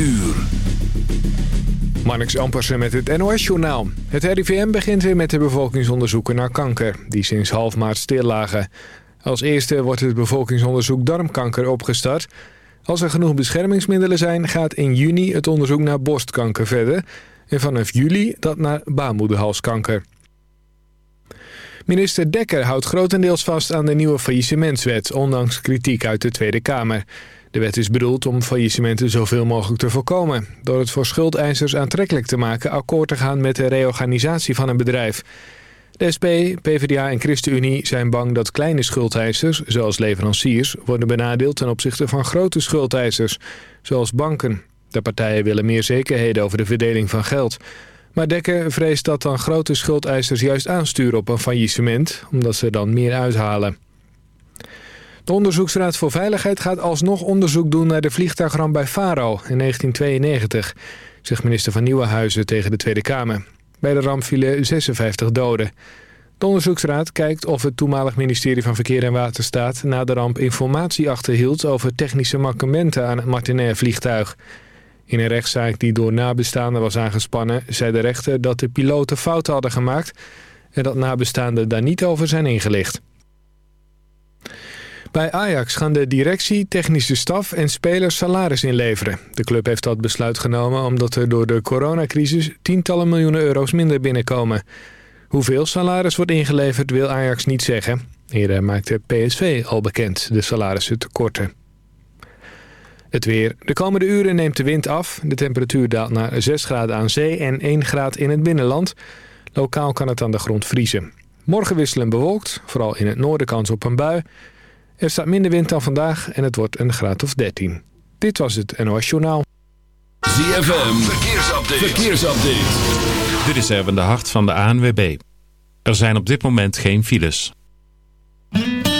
uur. Marnix Ampersen met het NOS-journaal. Het RIVM begint weer met de bevolkingsonderzoeken naar kanker... die sinds half maart stil lagen. Als eerste wordt het bevolkingsonderzoek darmkanker opgestart. Als er genoeg beschermingsmiddelen zijn... gaat in juni het onderzoek naar borstkanker verder... en vanaf juli dat naar baarmoederhalskanker. Minister Dekker houdt grotendeels vast aan de nieuwe faillissementswet... ondanks kritiek uit de Tweede Kamer... De wet is bedoeld om faillissementen zoveel mogelijk te voorkomen... door het voor schuldeisers aantrekkelijk te maken akkoord te gaan met de reorganisatie van een bedrijf. De SP, PvdA en ChristenUnie zijn bang dat kleine schuldeisers, zoals leveranciers... worden benadeeld ten opzichte van grote schuldeisers, zoals banken. De partijen willen meer zekerheden over de verdeling van geld... Maar Dekker vreest dat dan grote schuldeisers juist aansturen op een faillissement... omdat ze dan meer uithalen. De Onderzoeksraad voor Veiligheid gaat alsnog onderzoek doen naar de vliegtuigramp bij Faro in 1992, zegt minister van Nieuwenhuizen tegen de Tweede Kamer. Bij de ramp vielen 56 doden. De onderzoeksraad kijkt of het toenmalig ministerie van Verkeer en Waterstaat na de ramp informatie achterhield over technische mankementen aan het Martinair vliegtuig. In een rechtszaak die door nabestaanden was aangespannen, zei de rechter dat de piloten fouten hadden gemaakt en dat nabestaanden daar niet over zijn ingelicht. Bij Ajax gaan de directie, technische staf en spelers salaris inleveren. De club heeft dat besluit genomen omdat er door de coronacrisis tientallen miljoenen euro's minder binnenkomen. Hoeveel salaris wordt ingeleverd wil Ajax niet zeggen. Eerder maakte PSV al bekend de salarissen tekorten. Het weer. De komende uren neemt de wind af. De temperatuur daalt naar 6 graden aan zee en 1 graad in het binnenland. Lokaal kan het aan de grond vriezen. Morgen wisselen bewolkt, vooral in het noorden kans op een bui. Er staat minder wind dan vandaag en het wordt een graad of 13. Dit was het NOS Journaal. ZFM, verkeersupdate. verkeersupdate. Dit is Erwin de Hart van de ANWB. Er zijn op dit moment geen files.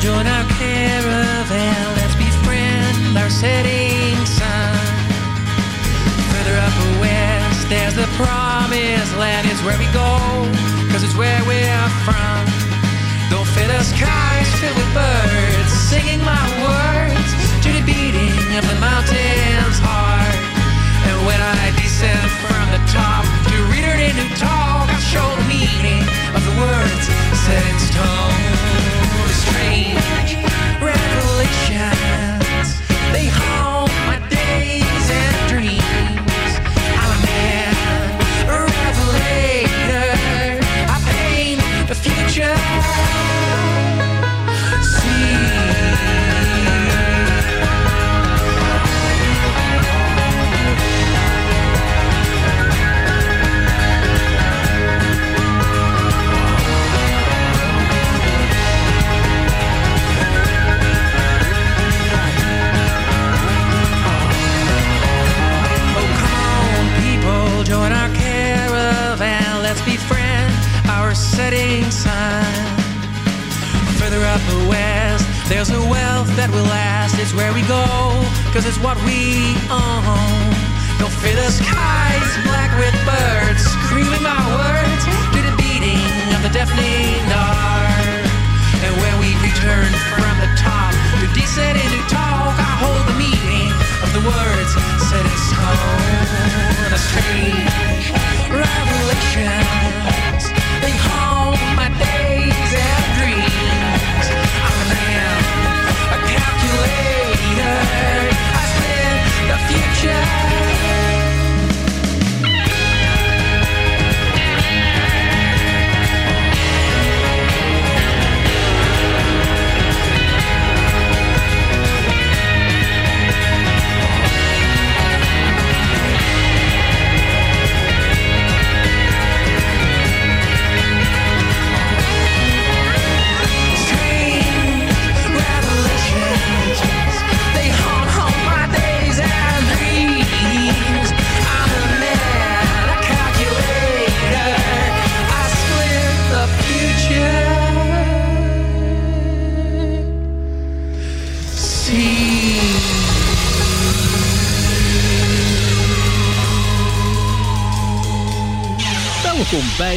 Join our caravan, let's befriend our setting sun. Further up west, there's the promised land. It's where we go, cause it's where we're from. Don't fit us skies fill with birds.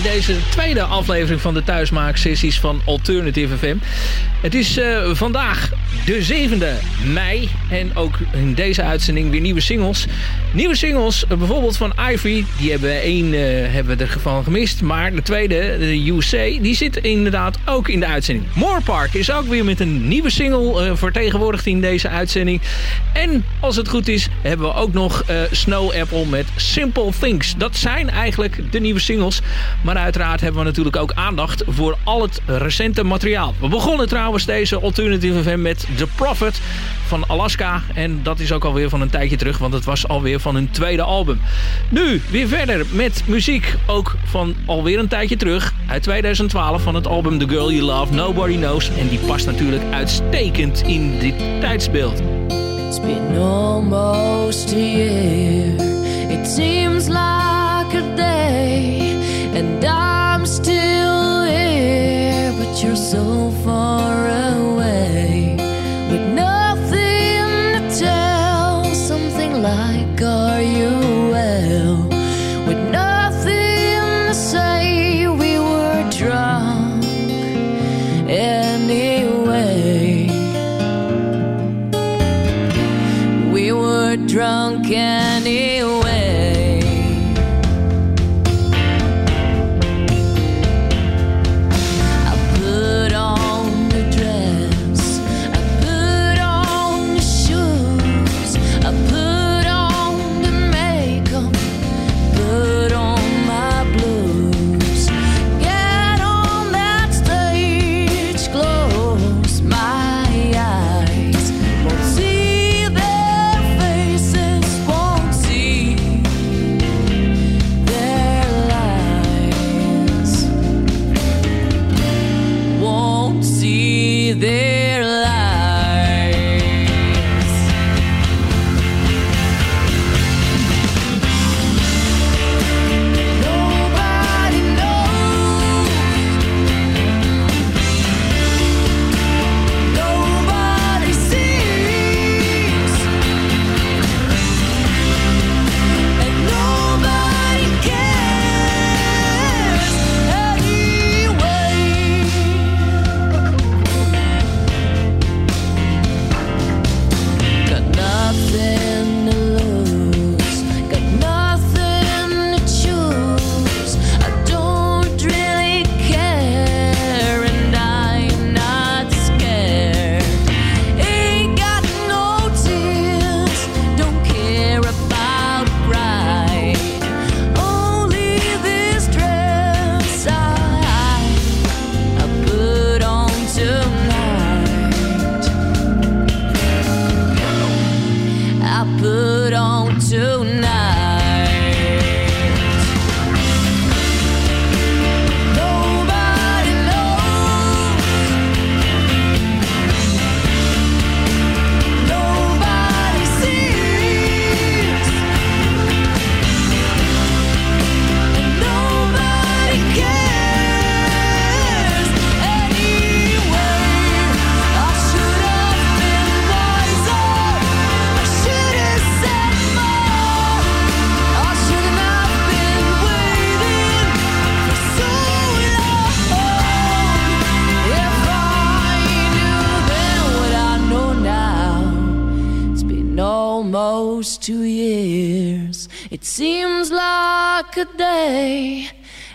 Deze tweede aflevering van de thuismaaksessies van Alternative FM. Het is eh, vandaag de 7e mei en ook in deze uitzending weer nieuwe singles. Nieuwe singles, bijvoorbeeld van Ivy, die hebben we één eh, hebben we ervan gemist. Maar de tweede, de USA, die zit inderdaad ook in de uitzending. Moorpark is ook weer met een nieuwe single eh, vertegenwoordigd in deze uitzending. En als het goed is, hebben we ook nog eh, Snow Apple met Simple Things. Dat zijn eigenlijk de nieuwe singles. Maar uiteraard hebben we natuurlijk ook aandacht voor al het recente materiaal. We begonnen trouwens deze Alternative FM met The Prophet van Alaska. En dat is ook alweer van een tijdje terug, want het was alweer van hun tweede album. Nu weer verder met muziek, ook van alweer een tijdje terug. Uit 2012 van het album The Girl You Love, Nobody Knows. En die past natuurlijk uitstekend in dit tijdsbeeld. It's been almost a. It seems like We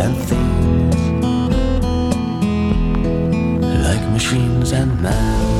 And things like machines and man.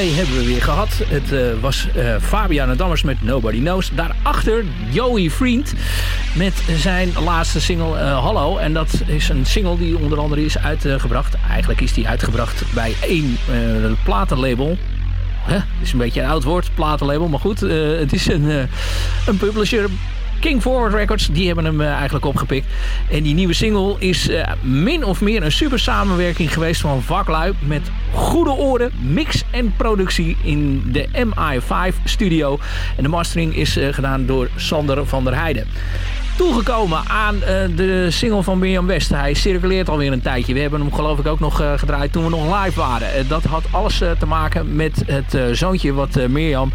Hebben we weer gehad. Het eh, was eh Fabiana Dammers met Nobody Knows. Daarachter Joey Vriend met zijn laatste single eh, Hallo. En dat is een single die onder andere is uitgebracht. Eigenlijk is die uitgebracht bij één platenlabel. Het is een beetje een oud woord, platenlabel. Maar goed, het is een, een publisher King Forward Records, die hebben hem eigenlijk opgepikt. En die nieuwe single is min of meer een super samenwerking geweest van vaklui met goede oren, mix en productie in de MI5 studio. En de mastering is eh, gedaan door Sander van der Heijden. Toegekomen aan eh, de single van Mirjam West. Hij circuleert alweer een tijdje. We hebben hem geloof ik ook nog eh, gedraaid toen we nog live waren. Eh, dat had alles te maken met het zoontje wat Mirjam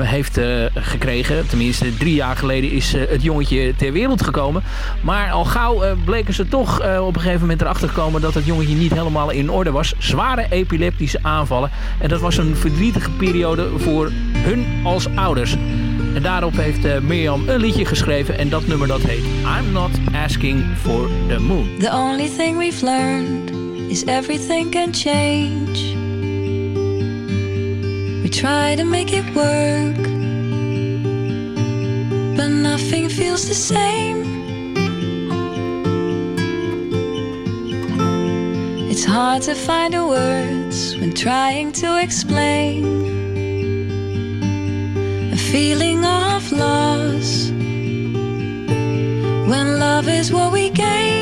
heeft gekregen. Tenminste, drie jaar geleden is het jongetje ter wereld gekomen. Maar al gauw bleken ze toch op een gegeven moment erachter gekomen dat het jongetje niet helemaal in orde was. Zware epileptische aanvallen. En dat was een verdrietige periode voor hun als ouders. En daarop heeft eh, Mirjam een liedje geschreven en dat nummer dat heet I'm Not Asking for the Moon. The only thing we've learned is everything can change. We try to make it work, but nothing feels the same. It's hard to find the words when trying to explain feeling of loss when love is what we gained.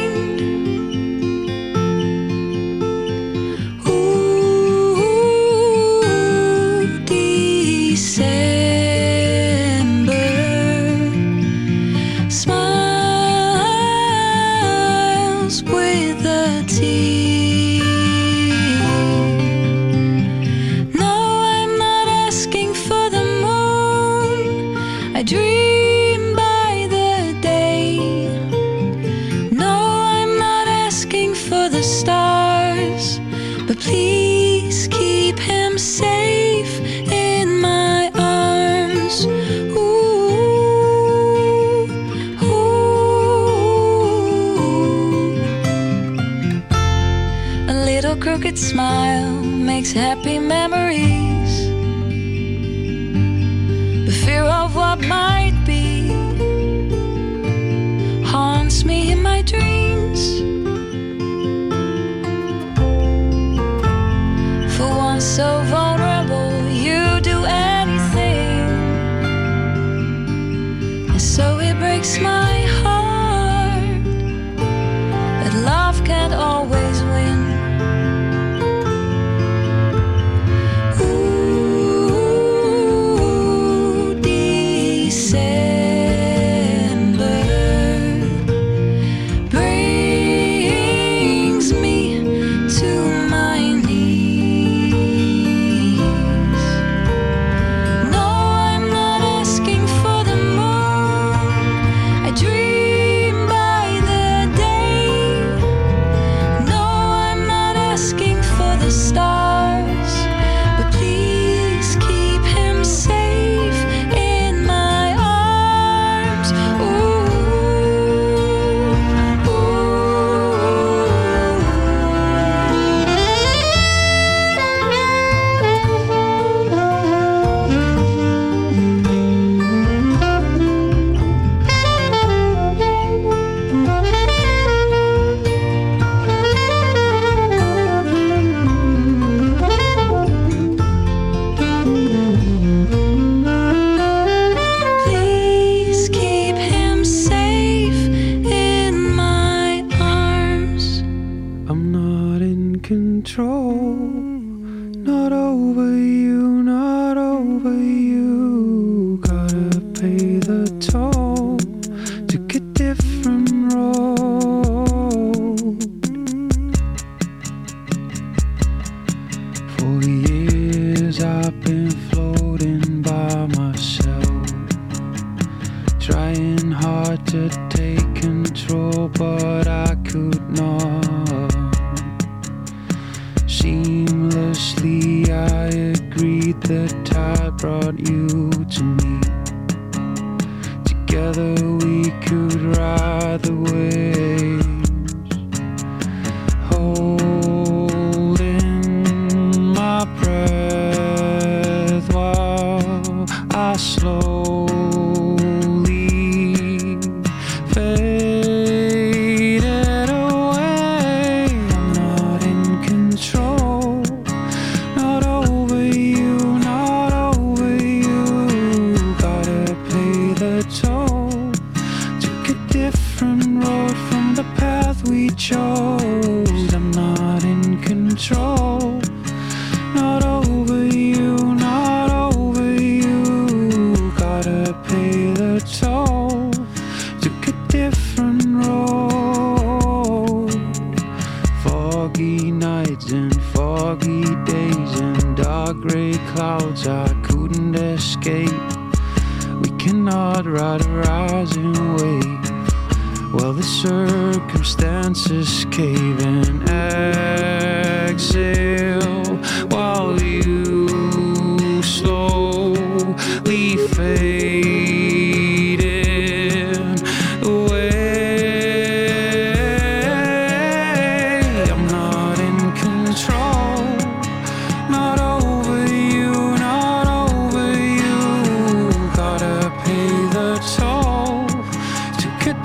Makes happy memories. The fear of what might I've been floating by myself. Trying hard to take control, but I could not. Seamlessly, I agreed the tide brought you to me. Together, we could ride the waves,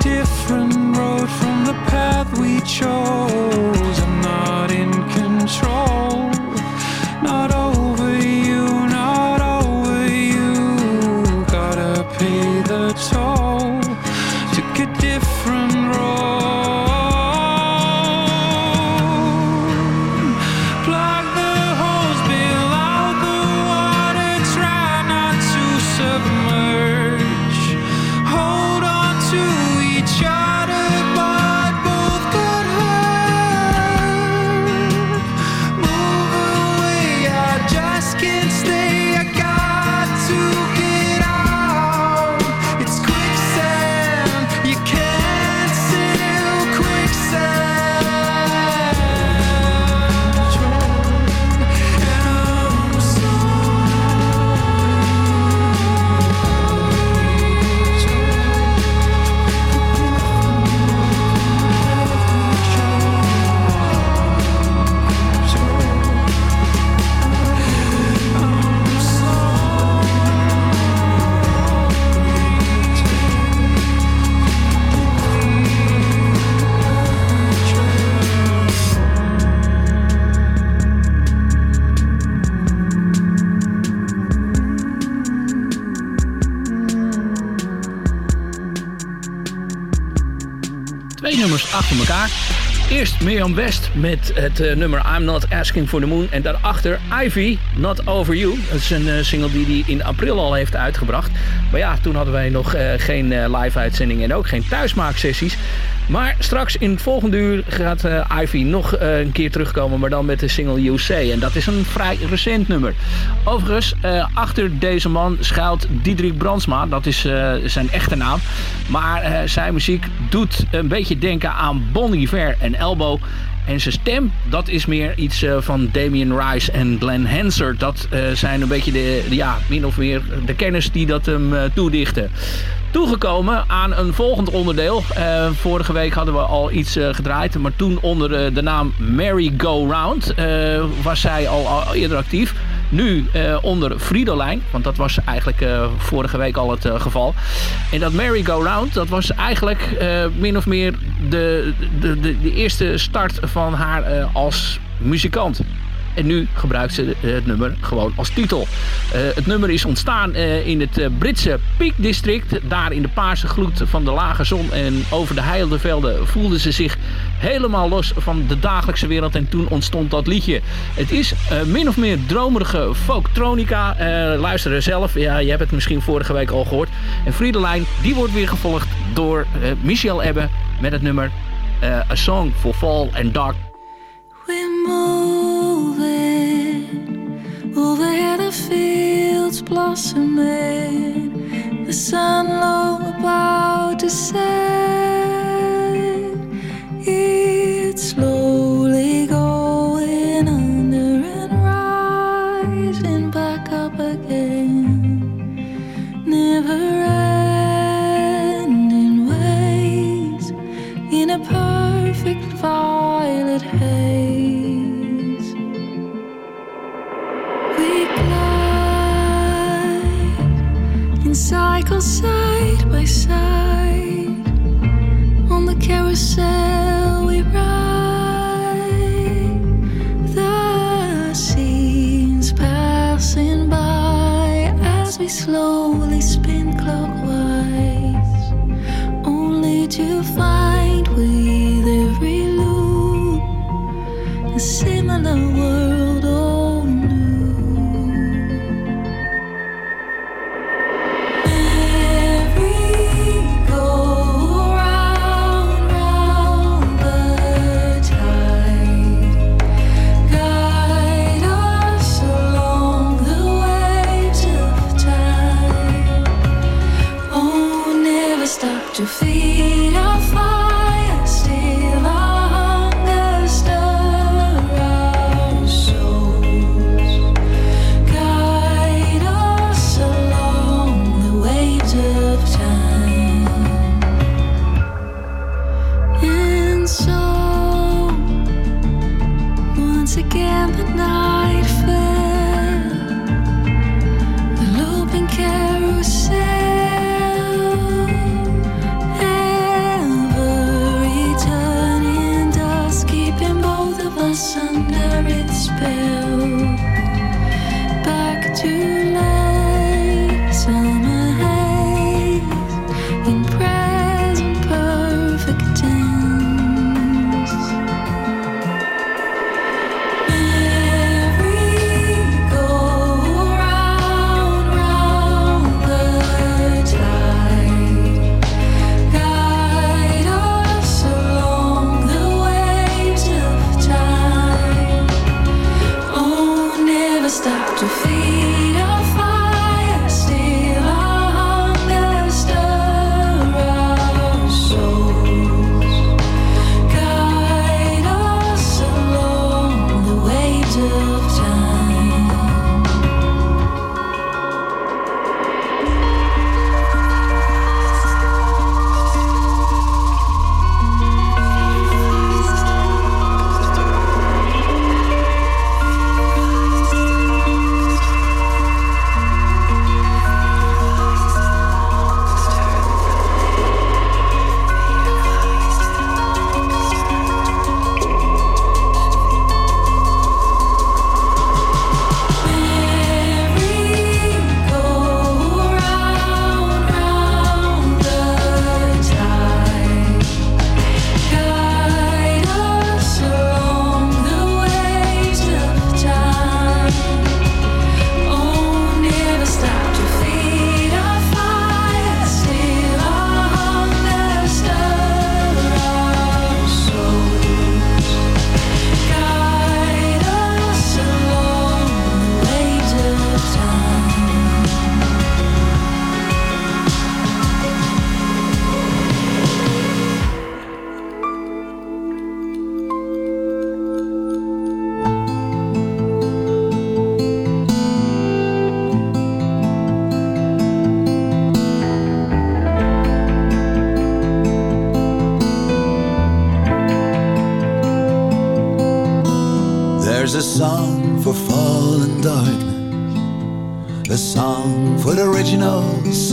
different road from the path we chose. Mirjam West met het eh, nummer I'm Not Asking for the Moon. En daarachter Ivy, Not Over You. Dat is een eh, single die hij in april al heeft uitgebracht. Maar ja, toen hadden wij nog eh, geen live uitzending en ook geen thuismaaksessies. Maar straks in het volgende uur gaat eh, Ivy nog eh, een keer terugkomen, maar dan met de single Say. En dat is een vrij recent nummer. Overigens, eh, achter deze man schuilt Diederik Brandsma. Dat is zijn echte naam. Maar zijn muziek doet een beetje denken aan Bon Iver en Elbow. En zijn stem, dat is meer iets eh, van Damien Rice en Glenn Hanser. Dat eh, zijn een beetje de, ja, min of meer de kennis die dat hem eh, toedichten. Toegekomen aan een volgend onderdeel. Vorige week hadden we al iets gedraaid. Maar toen onder de naam Merry Go Round was zij al, al eerder actief. Nu eh, onder Fridolijn, want dat was eigenlijk eh, vorige week al het eh, geval. En dat Merry Go Round, dat was eigenlijk min of meer de, de, de, de eerste start van haar als muzikant. En nu gebruikt ze eh, het nummer gewoon als titel. Eh, het nummer is ontstaan eh, in het Britse Peak District. Daar in de paarse gloed van de lage zon en over de heilde velden voelde ze zich helemaal los van de dagelijkse wereld. En toen ontstond dat liedje. Het is min of meer dromerige folktronica. Luister er zelf. Ja, je hebt het misschien vorige week al gehoord. En Friedelijn, die wordt weer gevolgd door Michel Ebbe met het nummer A Song for Fall and Dark over the fields blossoming, the sun low about to set. It's slowly in side by side on the carousel we ride.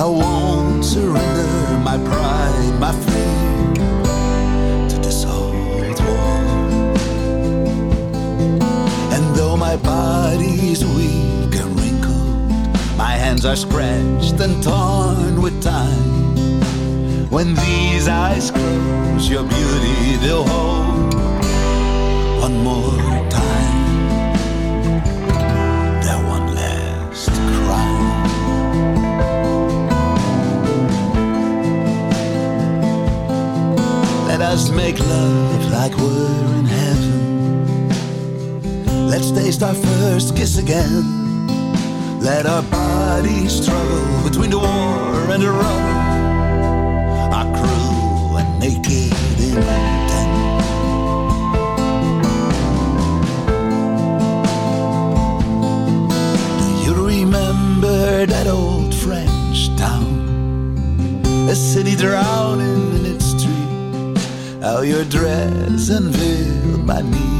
I won't surrender my pride, my fear to this old war. And though my body's weak and wrinkled, my hands are scratched and torn with time. When these eyes close, your beauty they'll hold Let's our first kiss again. Let our bodies struggle between the war and the rubble. Our crew and naked intent. Do you remember that old French town? A city drowning in its streets. How your dress unveiled my need.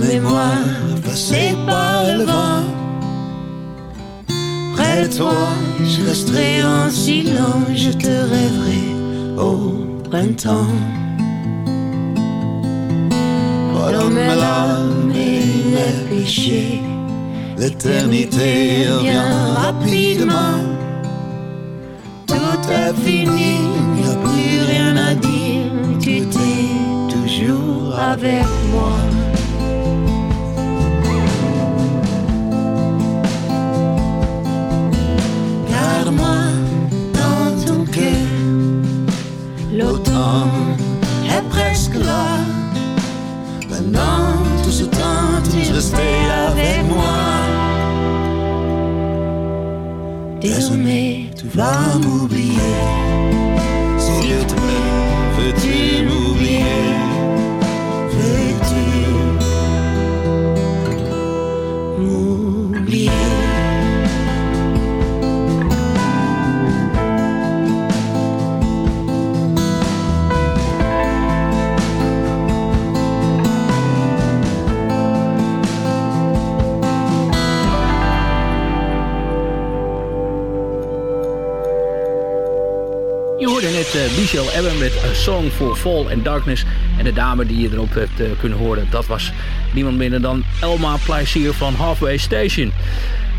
Mémoire passée par le vent. Près de toi, je resterai en silence, je te rêverai au printemps. Pardonne mes larmes et mes péchés, L'éternité revient rapidement. tout est fini, il n'y a plus rien à dire, tu t'es toujours avec moi. Presque là. Pendant tout ce temps, tu restais avec moi. Désormais, tu vas m'oublier. Net eh, Michel met A Song for Fall and Darkness. En de dame die je erop hebt eh, kunnen horen, dat was niemand minder dan Elma Plezier van Halfway Station.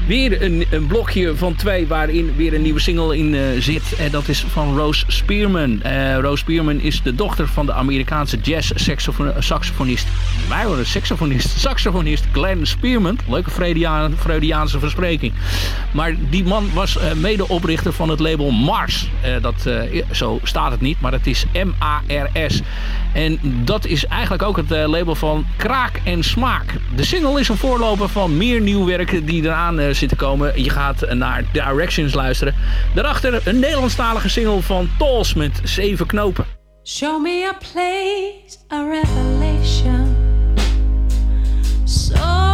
Weer een, een blokje van twee waarin weer een nieuwe single in eh, zit. En dat is van Rose Spearman. Eh, Rose Spearman is de dochter van de Amerikaanse jazz-saxofonist. Wij horen saxofonist. Saxofonist Glenn Spearman. Leuke Freudiaan- Freudiaanse verspreking. Maar die man was eh, medeoprichter van het label Mars. Dat, zo staat het niet, maar het is M-A-R-S. En dat is eigenlijk ook het label van Kraak en Smaak. De single is een voorloper van meer nieuw werk die eraan zit te komen. Je gaat naar Directions luisteren. Daarachter een Nederlandstalige single van Tols met zeven knopen. Show me a place, a revelation, so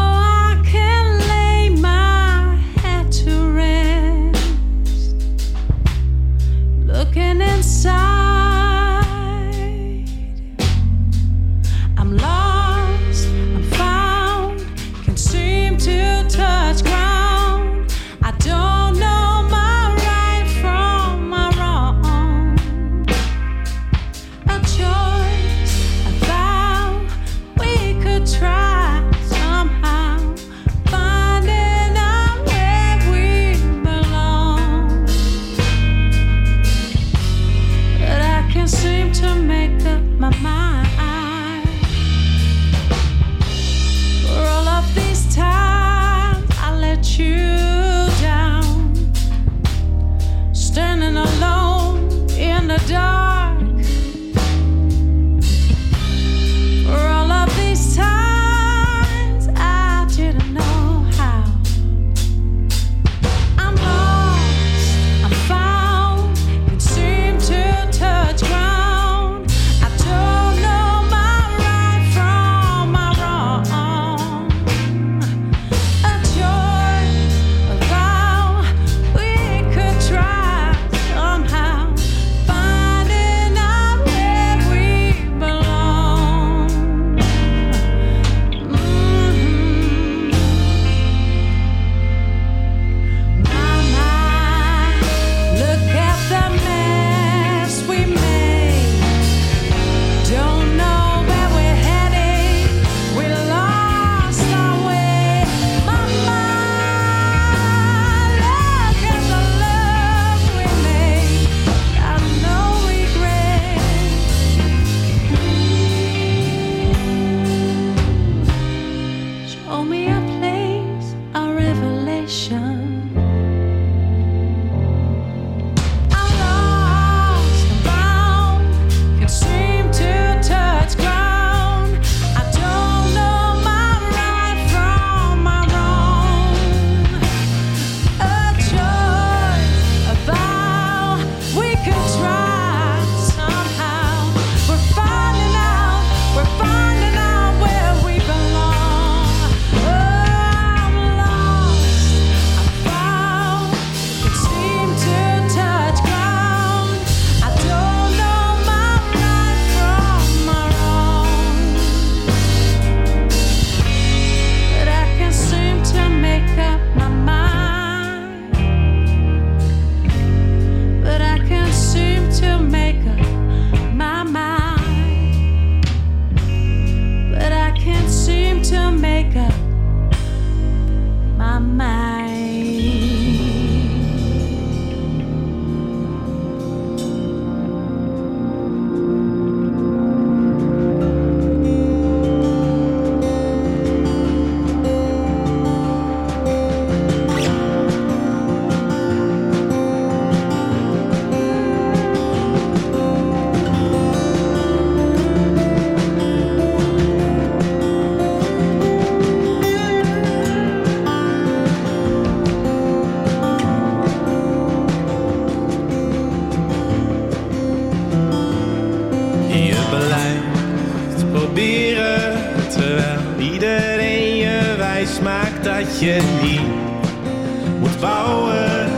je blijft proberen terwijl iedereen je wijs maakt dat je niet moet bouwen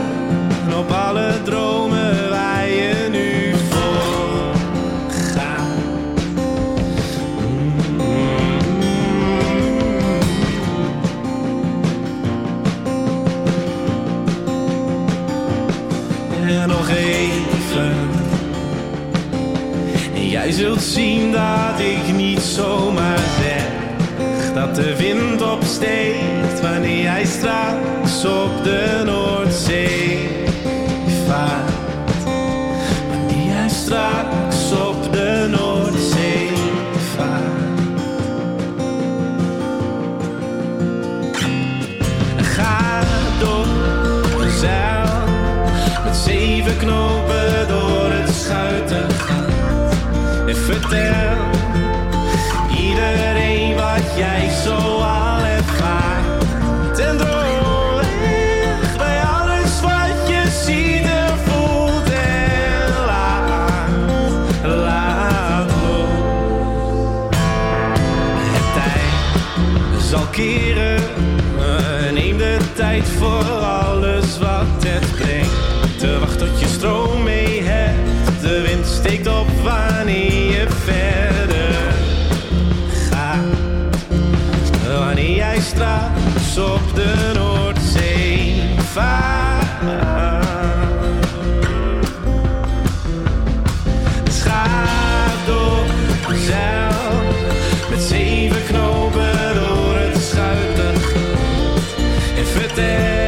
op alle zien dat ik niet zomaar zeg dat de wind opsteekt wanneer jij straks op de Noordzee vaart. Wanneer jij straks op de Noordzee vaart. Ga door zeil met zeven knopen door het schuitengat en vertel iedereen wat jij zo al ervaart. Droomweg bij alles wat je ziet en voelt en laat, laat los. Het tijd zal keren, neem de tijd voor alles wat het brengt. Te wachten tot je stroom mee hebt, de wind steekt op wanneer verder gaat. Wanneer jij straks op de Noordzee vaart. Dus ga met zeven knopen door het schuitengat. En vertel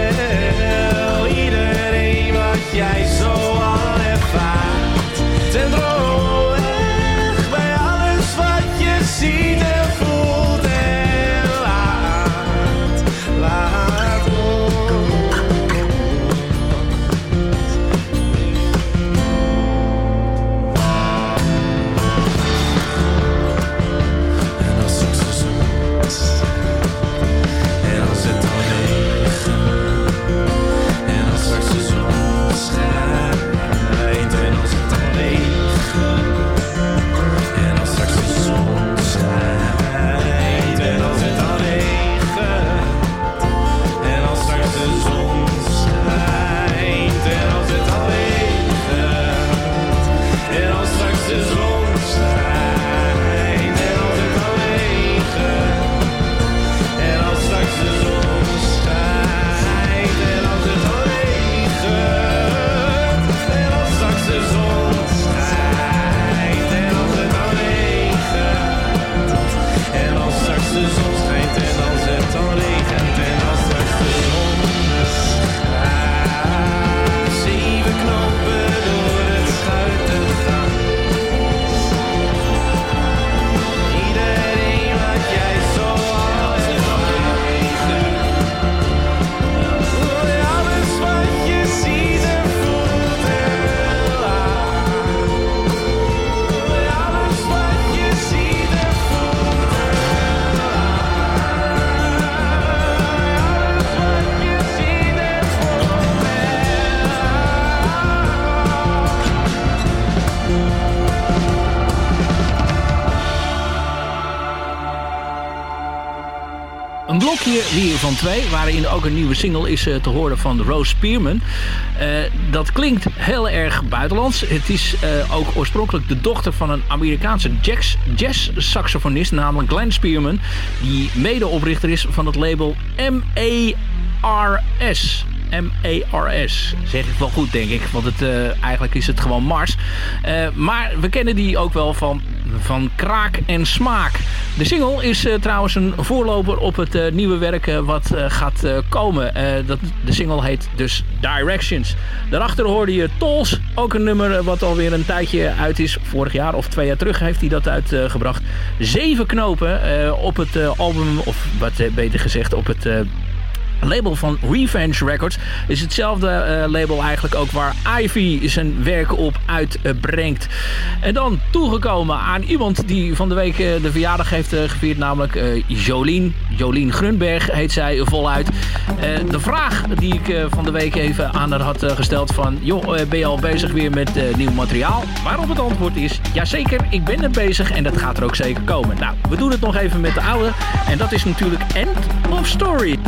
Een blokje weer van twee, waarin ook een nieuwe single is eh, te horen van Rose Spearman. Eh, dat klinkt heel erg buitenlands. Het is eh, ook oorspronkelijk de dochter van een Amerikaanse jazz- jazz-saxofonist, namelijk Glenn Spearman, die medeoprichter is van het label MARS. M-A-R-S. Zeg ik wel goed, denk ik. Want het, eigenlijk is het gewoon Mars. Maar we kennen die ook wel van, van kraak en smaak. De single is eh, trouwens een voorloper op het eh, nieuwe werk eh, wat gaat komen. Dat, de single heet dus Directions. Daarachter hoorde je Tolls. Ook een nummer wat alweer een tijdje uit is. Vorig jaar of twee jaar terug heeft hij dat uitgebracht. Zeven knopen op het album, of wat beter gezegd op het... label van Revenge Records is hetzelfde eh, label eigenlijk ook waar Ivy zijn werk op uitbrengt. en dan toegekomen aan iemand die van de week eh, de verjaardag heeft eh, gevierd, namelijk Jolien. Jolien Grunberg heet zij voluit. De vraag die ik van de week even aan haar had gesteld van... joh, ben je al bezig weer met nieuw materiaal? Waarop het antwoord is, jazeker, ik ben er bezig en dat gaat er ook zeker komen. Nou, we doen het nog even met de oude en dat is natuurlijk End of Story.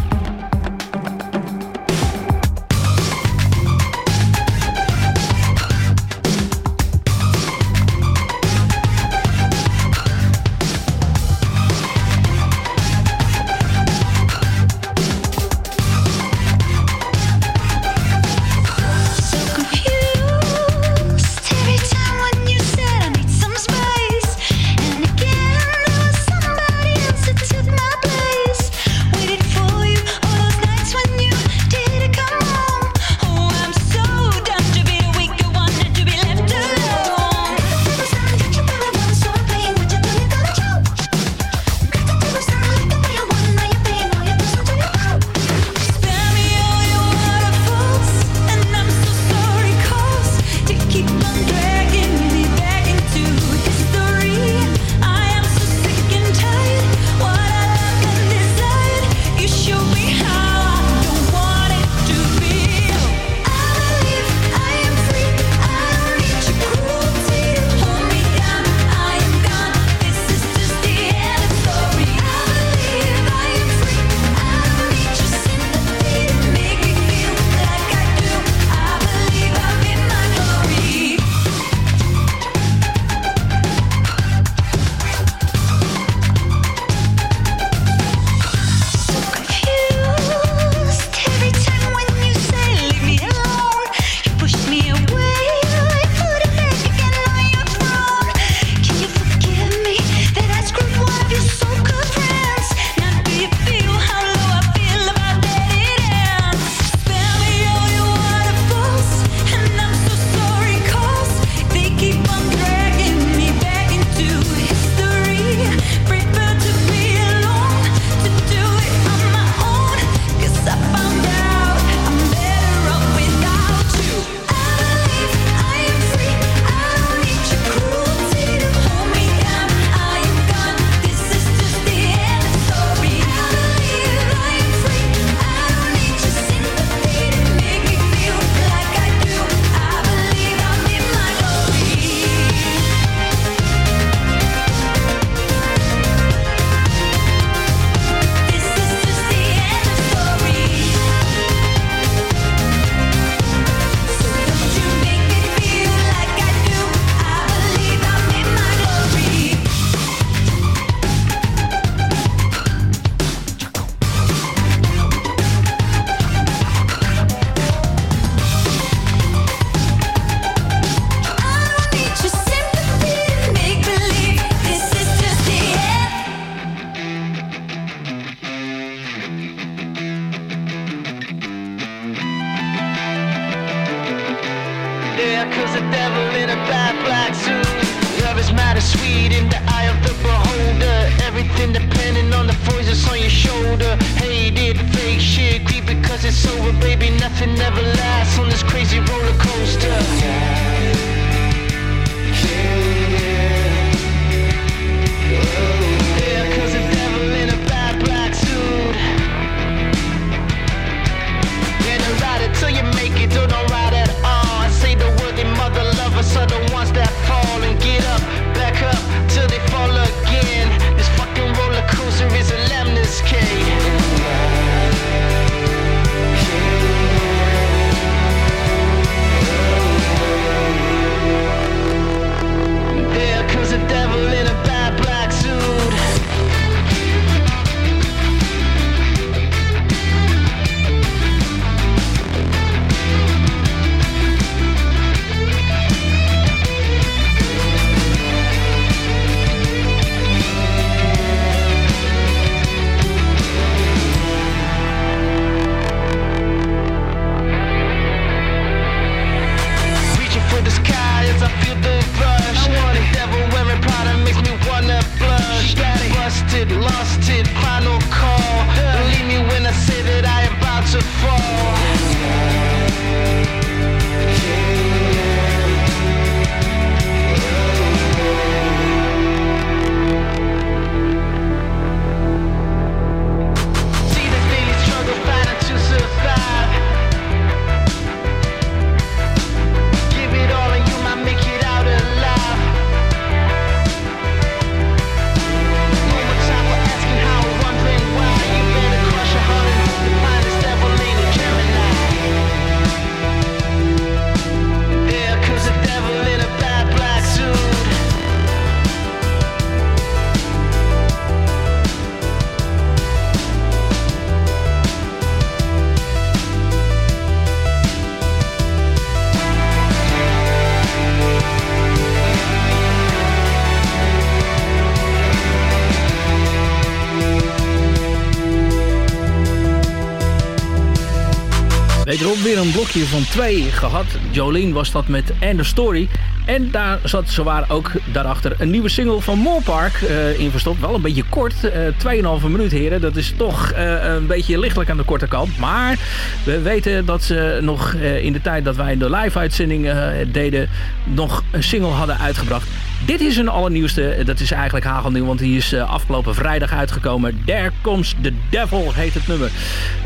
hiervan twee gehad. Jolene was dat met End of Story. En daar zat zowaar ook daarachter een nieuwe single van Moorpark. Eh, in verstopt. Wel een beetje kort, eh, uh, 2,5 minuut heren. Dat is toch eh, een beetje lichtelijk aan de korte kant. Maar we weten dat ze nog in de tijd dat wij de live uitzending deden... nog een single hadden uitgebracht. Dit is een allernieuwste. Dat is eigenlijk hagelnieuw, want die is eh, afgelopen vrijdag uitgekomen. There Comes the Devil heet het nummer.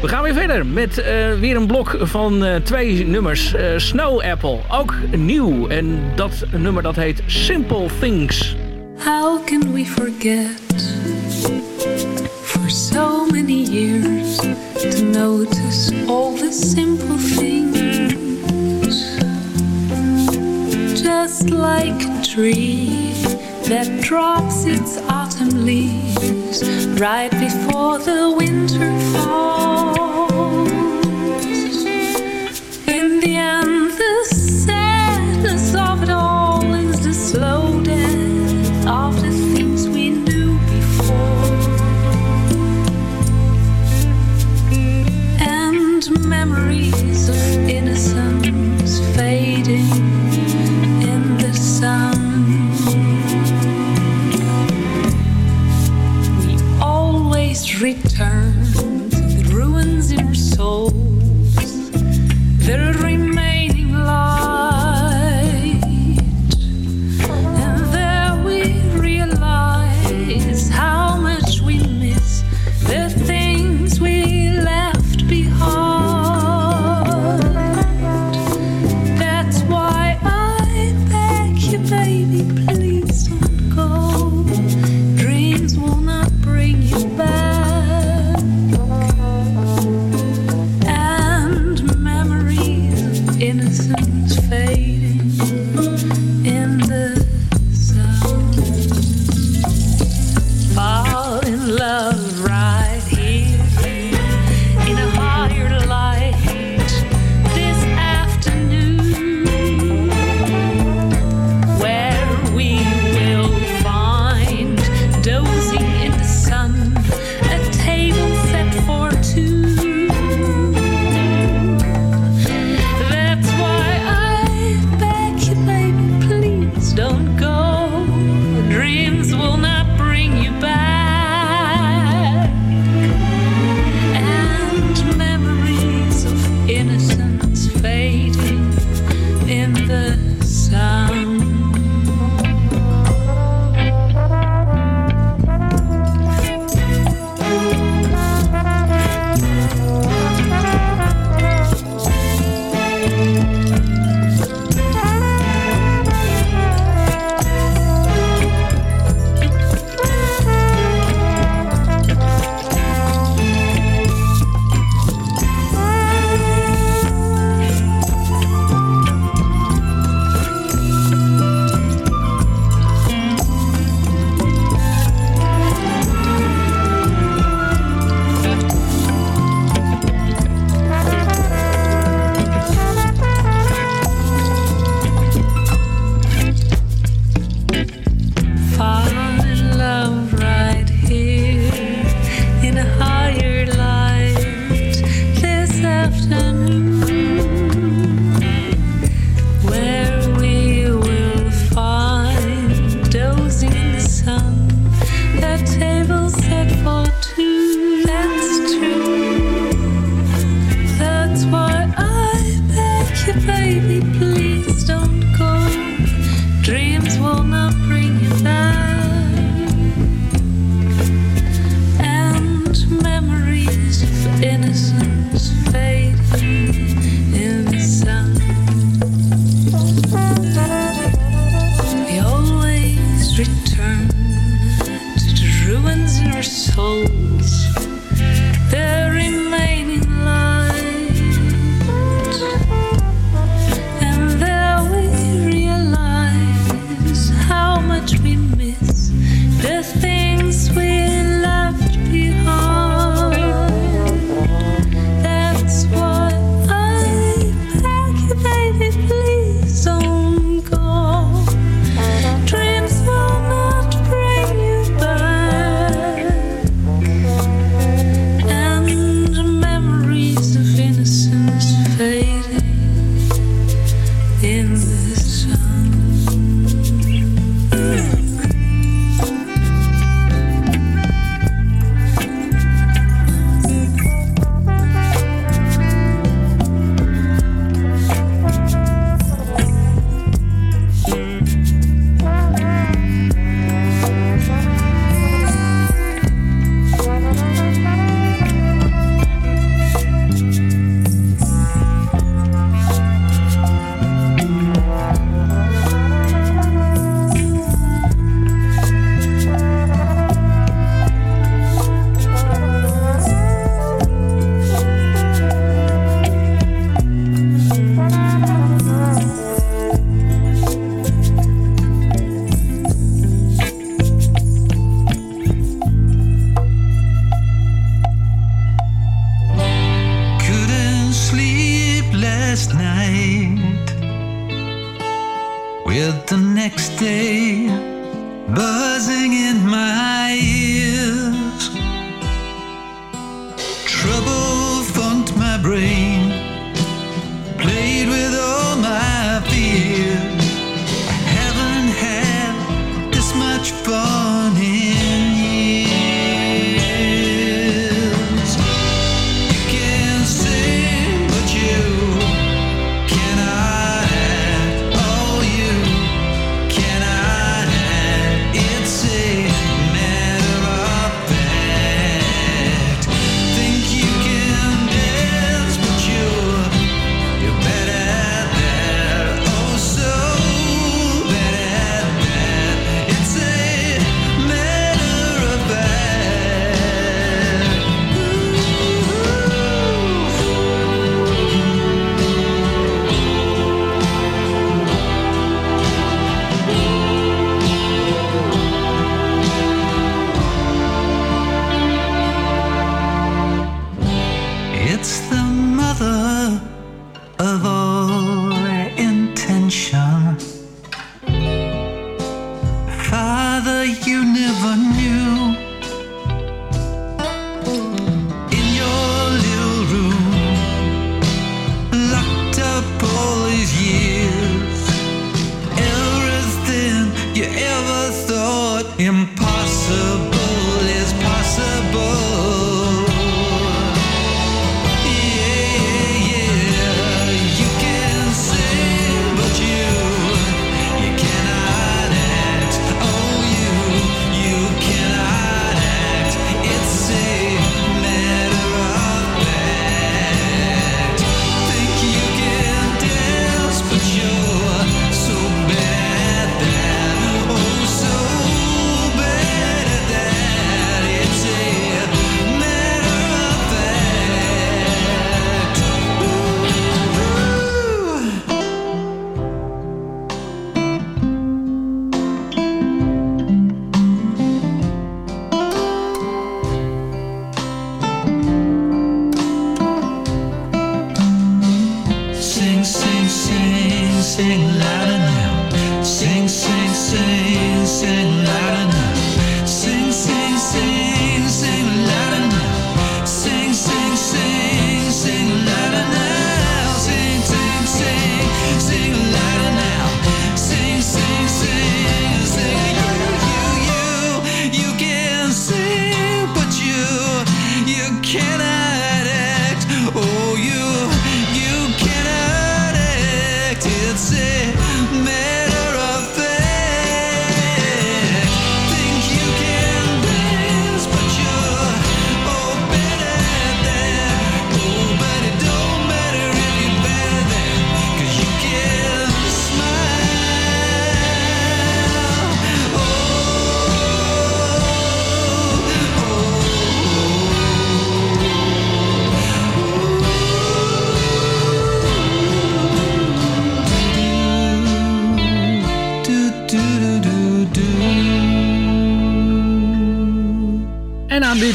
We gaan weer verder met eh, weer een blok van eh, twee nummers. Snow Apple, ook nieuw. En dat nummer dat heet Simple Things. How can we forget for so many years to notice all the simple things just like tree that drops its autumn leaves right before the winter falls.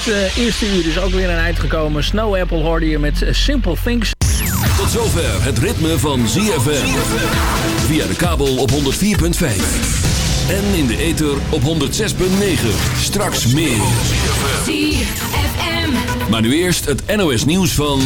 dit eh, eerste uur is ook weer een eind gekomen. Snow Apple hoorde je met eh, Simple Things. Tot zover het ritme van ZFM. Via de kabel op 104.5. En in de ether op 106.9. Straks meer. ZFM. Maar nu eerst het NOS nieuws van...